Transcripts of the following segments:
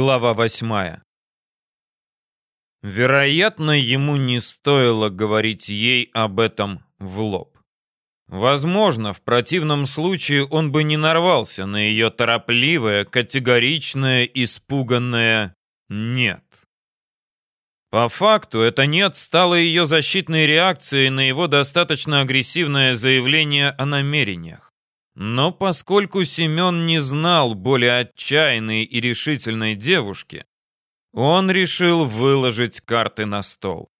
Глава восьмая. Вероятно, ему не стоило говорить ей об этом в лоб. Возможно, в противном случае он бы не нарвался на ее торопливое, категоричное, испуганное «нет». По факту, это «нет» стало ее защитной реакцией на его достаточно агрессивное заявление о намерениях. Но поскольку Семен не знал более отчаянной и решительной девушки, он решил выложить карты на стол,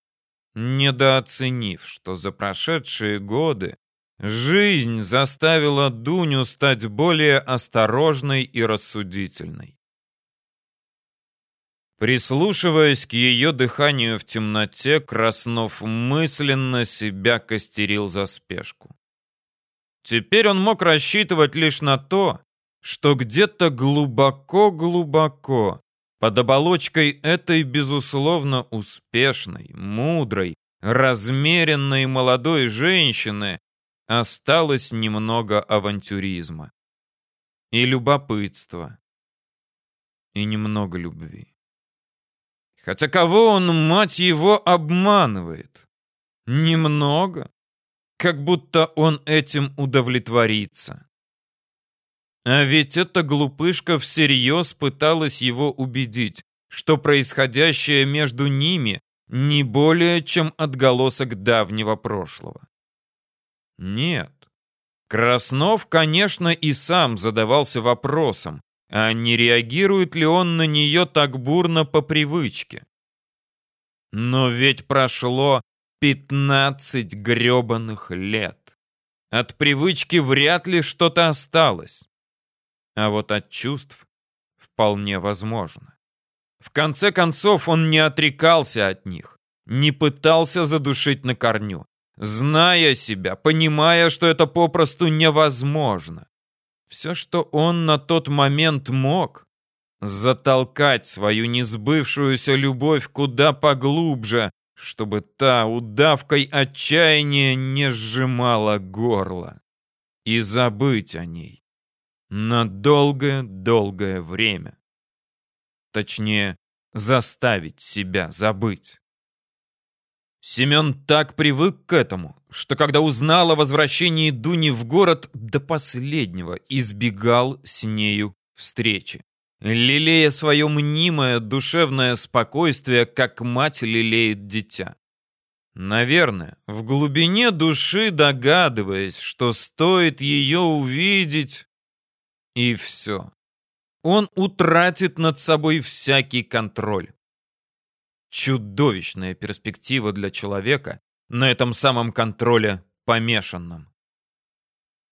недооценив, что за прошедшие годы жизнь заставила Дуню стать более осторожной и рассудительной. Прислушиваясь к ее дыханию в темноте, Краснов мысленно себя костерил за спешку. Теперь он мог рассчитывать лишь на то, что где-то глубоко-глубоко под оболочкой этой, безусловно, успешной, мудрой, размеренной молодой женщины осталось немного авантюризма и любопытства, и немного любви. Хотя кого он, мать его, обманывает? Немного? Как будто он этим удовлетворится. А ведь эта глупышка всерьез пыталась его убедить, что происходящее между ними не более чем отголосок давнего прошлого. Нет. Краснов, конечно, и сам задавался вопросом, а не реагирует ли он на нее так бурно по привычке. Но ведь прошло Пятнадцать грёбаных лет. От привычки вряд ли что-то осталось. А вот от чувств вполне возможно. В конце концов, он не отрекался от них, не пытался задушить на корню, зная себя, понимая, что это попросту невозможно. Все, что он на тот момент мог, затолкать свою несбывшуюся любовь куда поглубже, чтобы та удавкой отчаяния не сжимала горло. И забыть о ней на долгое-долгое время. Точнее, заставить себя забыть. Семен так привык к этому, что когда узнал о возвращении Дуни в город, до последнего избегал с нею встречи лелея свое мнимое душевное спокойствие, как мать лелеет дитя. Наверное, в глубине души догадываясь, что стоит ее увидеть, и все. Он утратит над собой всякий контроль. Чудовищная перспектива для человека на этом самом контроле помешанном.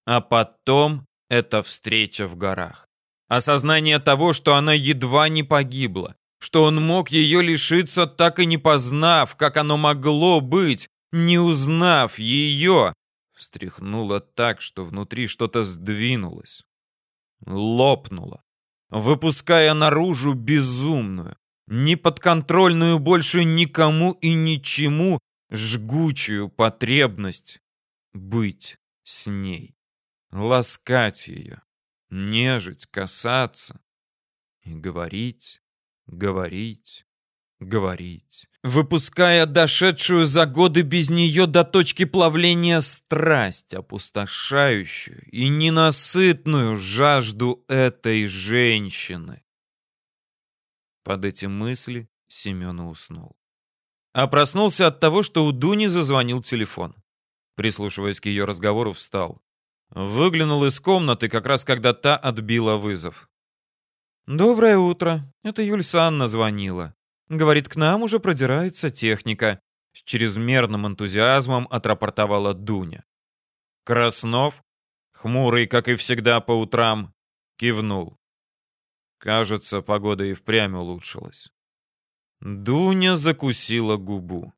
А потом эта встреча в горах. Осознание того, что она едва не погибла, что он мог ее лишиться, так и не познав, как оно могло быть, не узнав ее, встряхнуло так, что внутри что-то сдвинулось, лопнуло, выпуская наружу безумную, неподконтрольную больше никому и ничему жгучую потребность быть с ней, ласкать ее, нежить, касаться и говорить, говорить, говорить, выпуская дошедшую за годы без нее до точки плавления страсть, опустошающую и ненасытную жажду этой женщины. Под эти мысли Семен уснул. А проснулся от того, что у Дуни зазвонил телефон. Прислушиваясь к ее разговору, встал. Выглянул из комнаты, как раз когда та отбила вызов. «Доброе утро. Это Юль Санна звонила. Говорит, к нам уже продирается техника». С чрезмерным энтузиазмом отрапортовала Дуня. Краснов, хмурый, как и всегда по утрам, кивнул. Кажется, погода и впрямь улучшилась. Дуня закусила губу,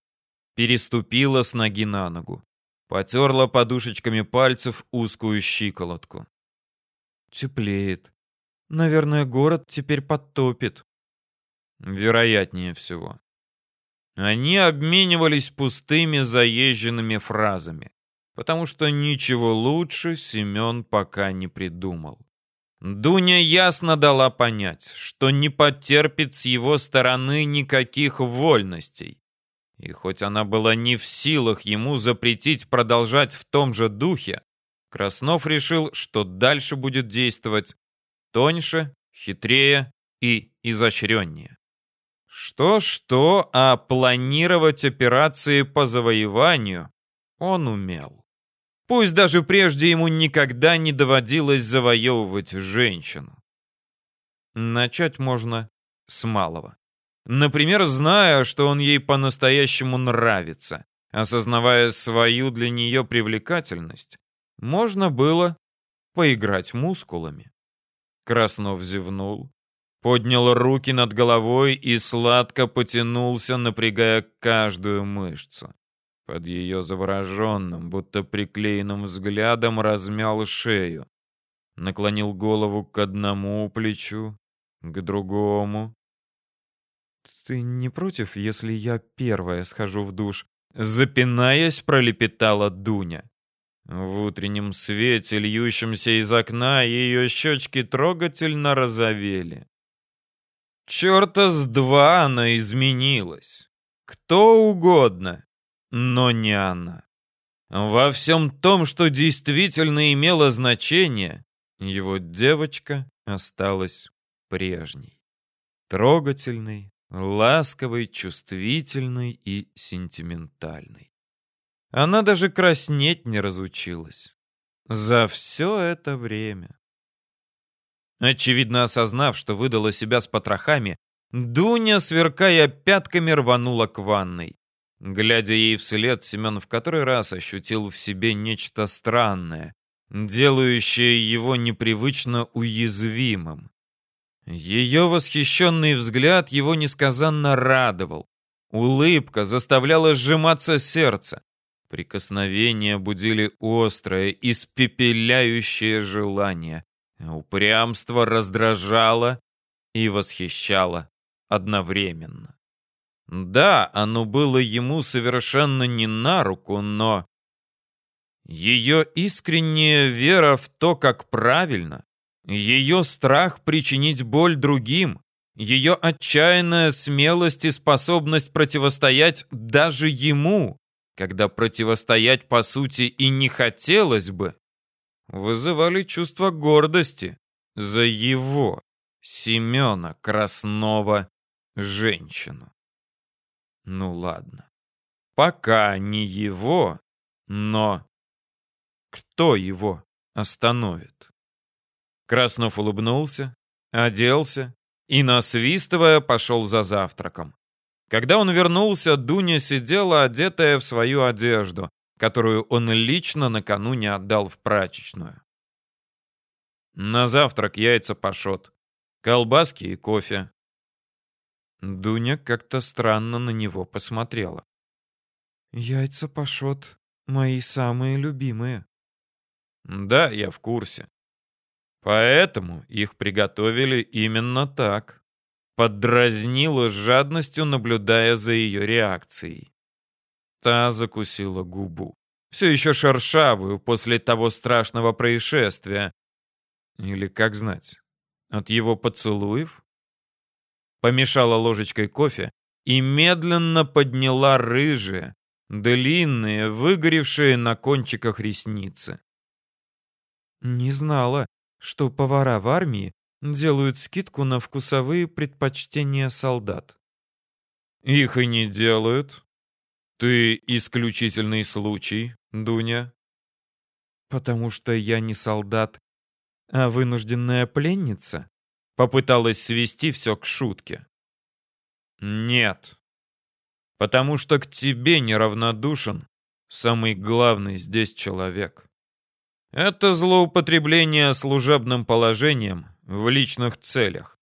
переступила с ноги на ногу. Потерла подушечками пальцев узкую щиколотку. Теплеет. Наверное, город теперь подтопит. Вероятнее всего. Они обменивались пустыми заезженными фразами, потому что ничего лучше Семен пока не придумал. Дуня ясно дала понять, что не потерпит с его стороны никаких вольностей. И хоть она была не в силах ему запретить продолжать в том же духе, Краснов решил, что дальше будет действовать тоньше, хитрее и изощреннее. Что-что, а планировать операции по завоеванию он умел. Пусть даже прежде ему никогда не доводилось завоевывать женщину. Начать можно с малого. Например, зная, что он ей по-настоящему нравится, осознавая свою для нее привлекательность, можно было поиграть мускулами. Краснов зевнул, поднял руки над головой и сладко потянулся, напрягая каждую мышцу. Под ее завороженным, будто приклеенным взглядом размял шею. Наклонил голову к одному плечу, к другому. «Ты не против, если я первая схожу в душ?» Запинаясь, пролепетала Дуня. В утреннем свете, льющемся из окна, ее щечки трогательно розовели. Черта с два она изменилась. Кто угодно, но не она. Во всем том, что действительно имело значение, его девочка осталась прежней. Трогательной, ласковой, чувствительной и сентиментальной. Она даже краснеть не разучилась. За все это время. Очевидно осознав, что выдала себя с потрохами, Дуня, сверкая пятками, рванула к ванной. Глядя ей вслед, Семен в который раз ощутил в себе нечто странное, делающее его непривычно уязвимым. Ее восхищенный взгляд его несказанно радовал. Улыбка заставляла сжиматься сердце. Прикосновения будили острое, испепеляющее желание. Упрямство раздражало и восхищало одновременно. Да, оно было ему совершенно не на руку, но... Ее искренняя вера в то, как правильно, ее страх причинить боль другим, ее отчаянная смелость и способность противостоять даже ему, когда противостоять по сути и не хотелось бы, вызывали чувство гордости за его, Семена Краснова, женщину. Ну ладно. Пока не его, но кто его остановит? Краснов улыбнулся, оделся и, насвистывая, пошел за завтраком. Когда он вернулся, Дуня сидела, одетая в свою одежду, которую он лично накануне отдал в прачечную. На завтрак яйца пашот, колбаски и кофе. Дуня как-то странно на него посмотрела. «Яйца пашот мои самые любимые». «Да, я в курсе. Поэтому их приготовили именно так». Поддразнила жадностью, наблюдая за ее реакцией. Та закусила губу. Все еще шершавую после того страшного происшествия. Или как знать, от его поцелуев? помешала ложечкой кофе и медленно подняла рыжие, длинные, выгоревшие на кончиках ресницы. Не знала, что повара в армии делают скидку на вкусовые предпочтения солдат. Их и не делают. Ты исключительный случай, Дуня. Потому что я не солдат, а вынужденная пленница. Попыталась свести все к шутке. Нет. Потому что к тебе неравнодушен самый главный здесь человек. Это злоупотребление служебным положением в личных целях.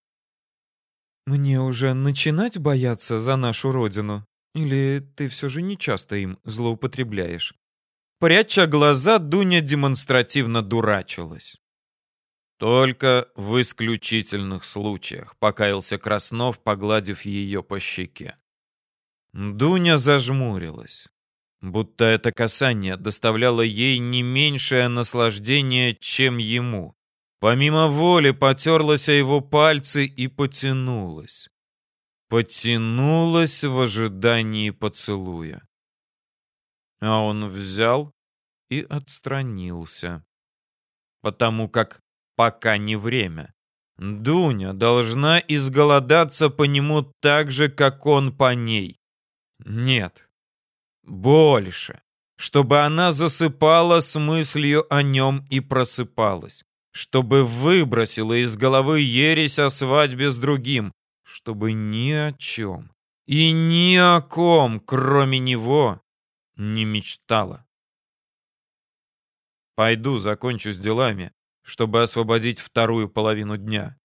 Мне уже начинать бояться за нашу родину? Или ты все же не часто им злоупотребляешь? Пряча глаза, Дуня демонстративно дурачилась. Только в исключительных случаях, покаялся Краснов, погладив ее по щеке. Дуня зажмурилась, будто это касание доставляло ей не меньшее наслаждение, чем ему. помимо воли потерлась о его пальцы и потянулась. Потянулась в ожидании поцелуя. А он взял и отстранился. Потому как пока не время. Дуня должна изголодаться по нему так же, как он по ней. Нет. Больше. Чтобы она засыпала с мыслью о нем и просыпалась. Чтобы выбросила из головы ересь о свадьбе с другим. Чтобы ни о чем и ни о ком, кроме него, не мечтала. Пойду закончу с делами, чтобы освободить вторую половину дня.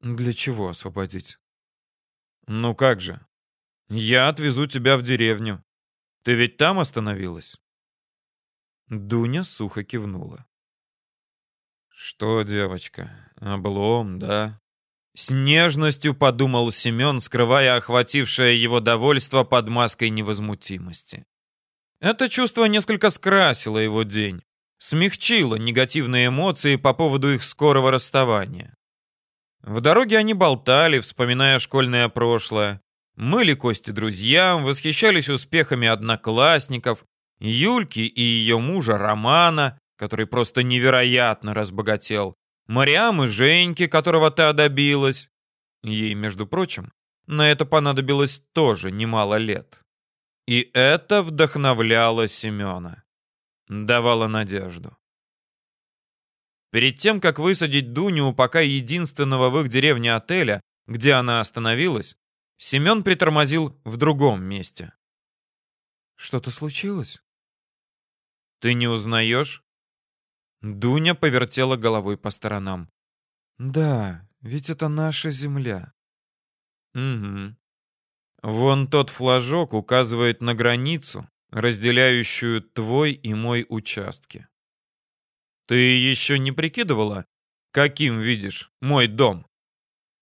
Для чего освободить? Ну как же? Я отвезу тебя в деревню. Ты ведь там остановилась? Дуня сухо кивнула. Что, девочка, облом, да? С нежностью подумал Семен, скрывая охватившее его довольство под маской невозмутимости. Это чувство несколько скрасило его день смягчило негативные эмоции по поводу их скорого расставания. В дороге они болтали, вспоминая школьное прошлое, мыли кости друзьям, восхищались успехами одноклассников, Юльки и ее мужа Романа, который просто невероятно разбогател, Мариам и Женьки, которого та добилась. Ей, между прочим, на это понадобилось тоже немало лет. И это вдохновляло Семена давала надежду. Перед тем, как высадить Дуню у пока единственного в их деревне отеля, где она остановилась, Семен притормозил в другом месте. «Что-то случилось?» «Ты не узнаешь?» Дуня повертела головой по сторонам. «Да, ведь это наша земля». «Угу. Вон тот флажок указывает на границу, разделяющую твой и мой участки. Ты еще не прикидывала, каким видишь мой дом?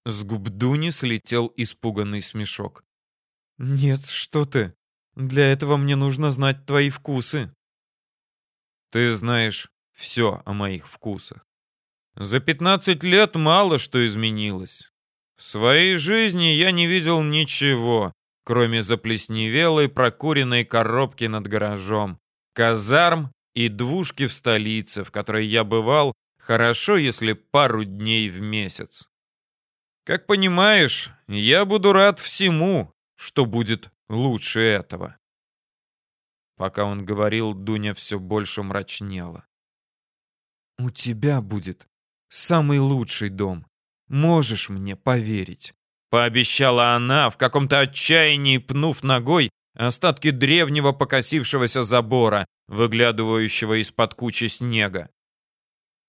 С губ Дуни слетел испуганный смешок. Нет, что ты? Для этого мне нужно знать твои вкусы. Ты знаешь все о моих вкусах. За 15 лет мало что изменилось. В своей жизни я не видел ничего, кроме заплесневелой прокуренной коробки над гаражом, казарм и двушки в столице, в которой я бывал, хорошо, если пару дней в месяц. Как понимаешь, я буду рад всему, что будет лучше этого. Пока он говорил, Дуня все больше мрачнела. «У тебя будет самый лучший дом. Можешь мне поверить?» Пообещала она, в каком-то отчаянии пнув ногой остатки древнего покосившегося забора, выглядывающего из-под кучи снега.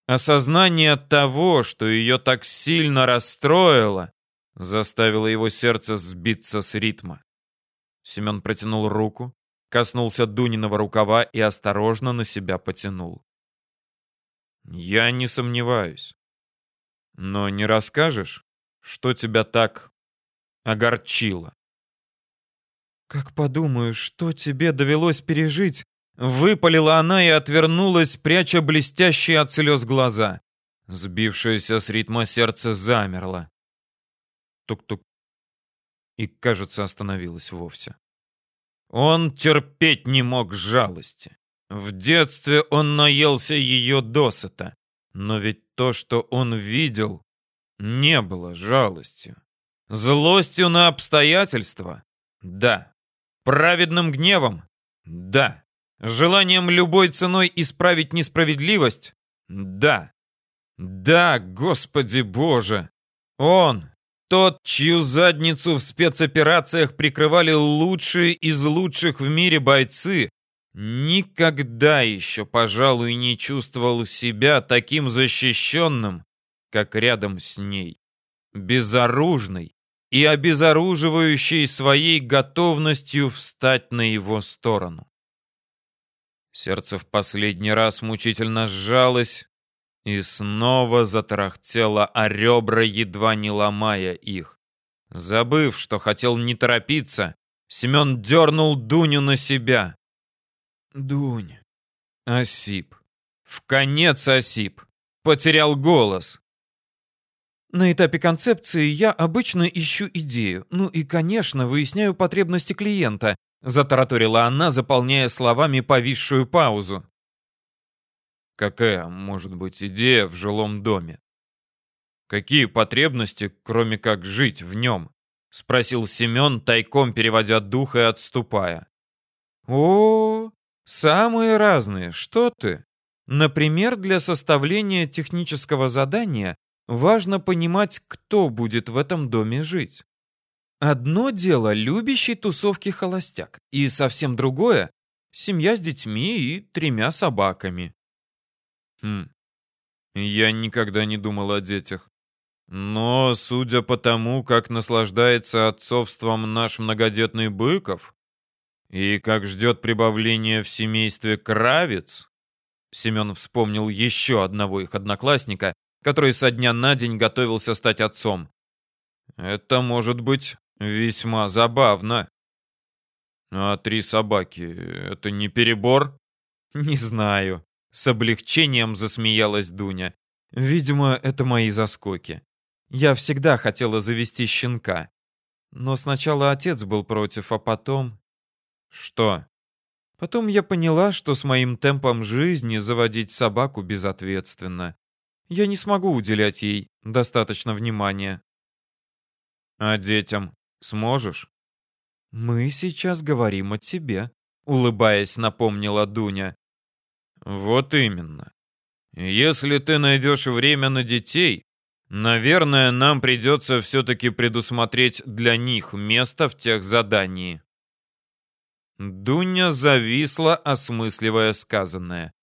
Осознание того, что ее так сильно расстроило, заставило его сердце сбиться с ритма. Семен протянул руку, коснулся Дуниного рукава и осторожно на себя потянул. «Я не сомневаюсь. Но не расскажешь, что тебя так огорчило. «Как подумаю, что тебе довелось пережить?» Выпалила она и отвернулась, пряча блестящие от слез глаза. Сбившееся с ритма сердце замерло. Тук-тук. И, кажется, остановилось вовсе. Он терпеть не мог жалости. В детстве он наелся ее досыта. Но ведь то, что он видел, не было жалостью. Злостью на обстоятельства? Да. Праведным гневом? Да. Желанием любой ценой исправить несправедливость? Да. Да, Господи Боже! Он, тот, чью задницу в спецоперациях прикрывали лучшие из лучших в мире бойцы, никогда еще, пожалуй, не чувствовал себя таким защищенным, как рядом с ней безоружный и обезоруживающий своей готовностью встать на его сторону. Сердце в последний раз мучительно сжалось и снова затарахтело, а ребра едва не ломая их. Забыв, что хотел не торопиться, Семен дернул Дуню на себя. «Дунь!» Осип. В конец осип. потерял голос. На этапе концепции я обычно ищу идею, ну и, конечно, выясняю потребности клиента, затараторила она, заполняя словами повисшую паузу. Какая может быть идея в жилом доме? Какие потребности, кроме как жить в нем? Спросил Семен, тайком переводя дух и отступая. О, самые разные, что ты? Например, для составления технического задания важно понимать, кто будет в этом доме жить. Одно дело любящий тусовки холостяк, и совсем другое — семья с детьми и тремя собаками. Хм, я никогда не думал о детях. Но, судя по тому, как наслаждается отцовством наш многодетный Быков, и как ждет прибавления в семействе Кравец, Семен вспомнил еще одного их одноклассника, который со дня на день готовился стать отцом. Это может быть весьма забавно. А три собаки — это не перебор? Не знаю. С облегчением засмеялась Дуня. Видимо, это мои заскоки. Я всегда хотела завести щенка. Но сначала отец был против, а потом... Что? Потом я поняла, что с моим темпом жизни заводить собаку безответственно. Я не смогу уделять ей достаточно внимания. А детям сможешь? Мы сейчас говорим о тебе, улыбаясь, напомнила Дуня. Вот именно. Если ты найдешь время на детей, наверное, нам придется все-таки предусмотреть для них место в тех задании. Дуня зависла, осмысливая сказанное.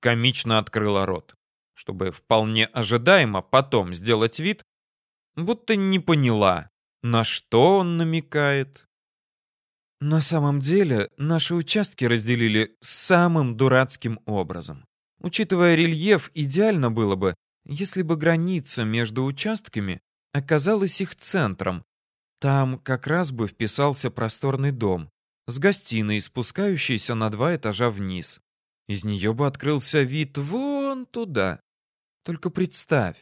Комично открыла рот, чтобы вполне ожидаемо потом сделать вид, будто не поняла, на что он намекает. На самом деле, наши участки разделили самым дурацким образом. Учитывая рельеф, идеально было бы, если бы граница между участками оказалась их центром. Там как раз бы вписался просторный дом с гостиной, спускающейся на два этажа вниз. Из нее бы открылся вид вон туда. Только представь.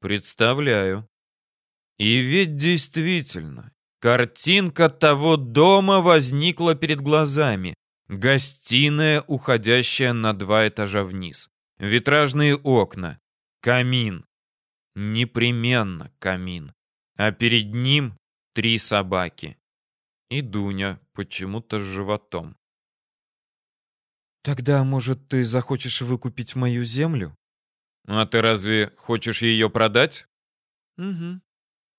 Представляю. И ведь действительно, картинка того дома возникла перед глазами. Гостиная, уходящая на два этажа вниз. Витражные окна. Камин. Непременно камин. А перед ним три собаки. И Дуня почему-то с животом. «Тогда, может, ты захочешь выкупить мою землю?» «А ты разве хочешь ее продать?» «Угу.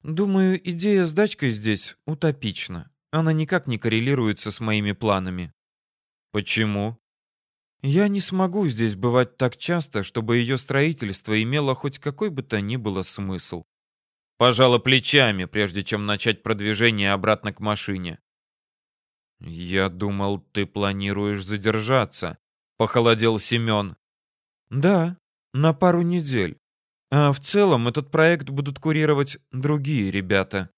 Думаю, идея с дачкой здесь утопична. Она никак не коррелируется с моими планами». Почему? Я не смогу здесь бывать так часто, чтобы ее строительство имело хоть какой бы то ни было смысл. Пожала плечами, прежде чем начать продвижение обратно к машине. Я думал, ты планируешь задержаться, похолодел Семен. Да, на пару недель. А в целом этот проект будут курировать другие ребята.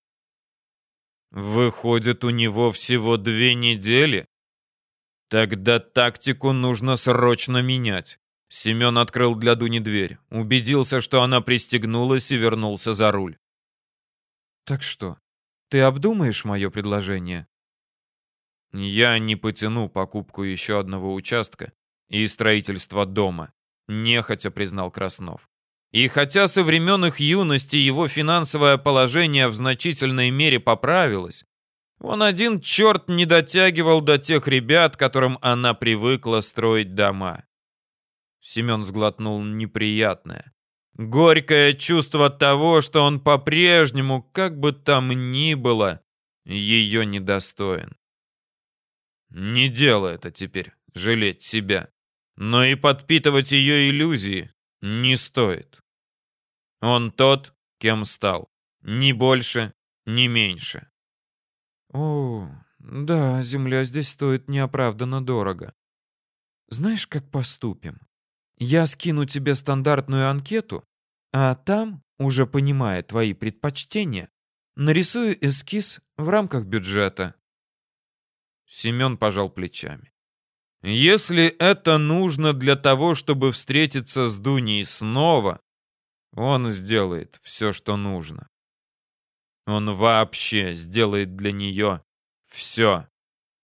Выходит, у него всего две недели? Тогда тактику нужно срочно менять. Семен открыл для Дуни дверь, убедился, что она пристегнулась и вернулся за руль. Так что, ты обдумаешь мое предложение? Я не потяну покупку еще одного участка и строительство дома, нехотя признал Краснов. И хотя со времен их юности его финансовое положение в значительной мере поправилось, он один черт не дотягивал до тех ребят, которым она привыкла строить дома. Семен сглотнул неприятное. Горькое чувство того, что он по-прежнему, как бы там ни было, ее недостоин. Не дело это теперь, жалеть себя. Но и подпитывать ее иллюзии не стоит. Он тот, кем стал. Ни больше, ни меньше. О, да, земля здесь стоит неоправданно дорого. Знаешь, как поступим? Я скину тебе стандартную анкету, а там, уже понимая твои предпочтения, нарисую эскиз в рамках бюджета. Семен пожал плечами. Если это нужно для того, чтобы встретиться с Дуней снова, он сделает все, что нужно. Он вообще сделает для нее все,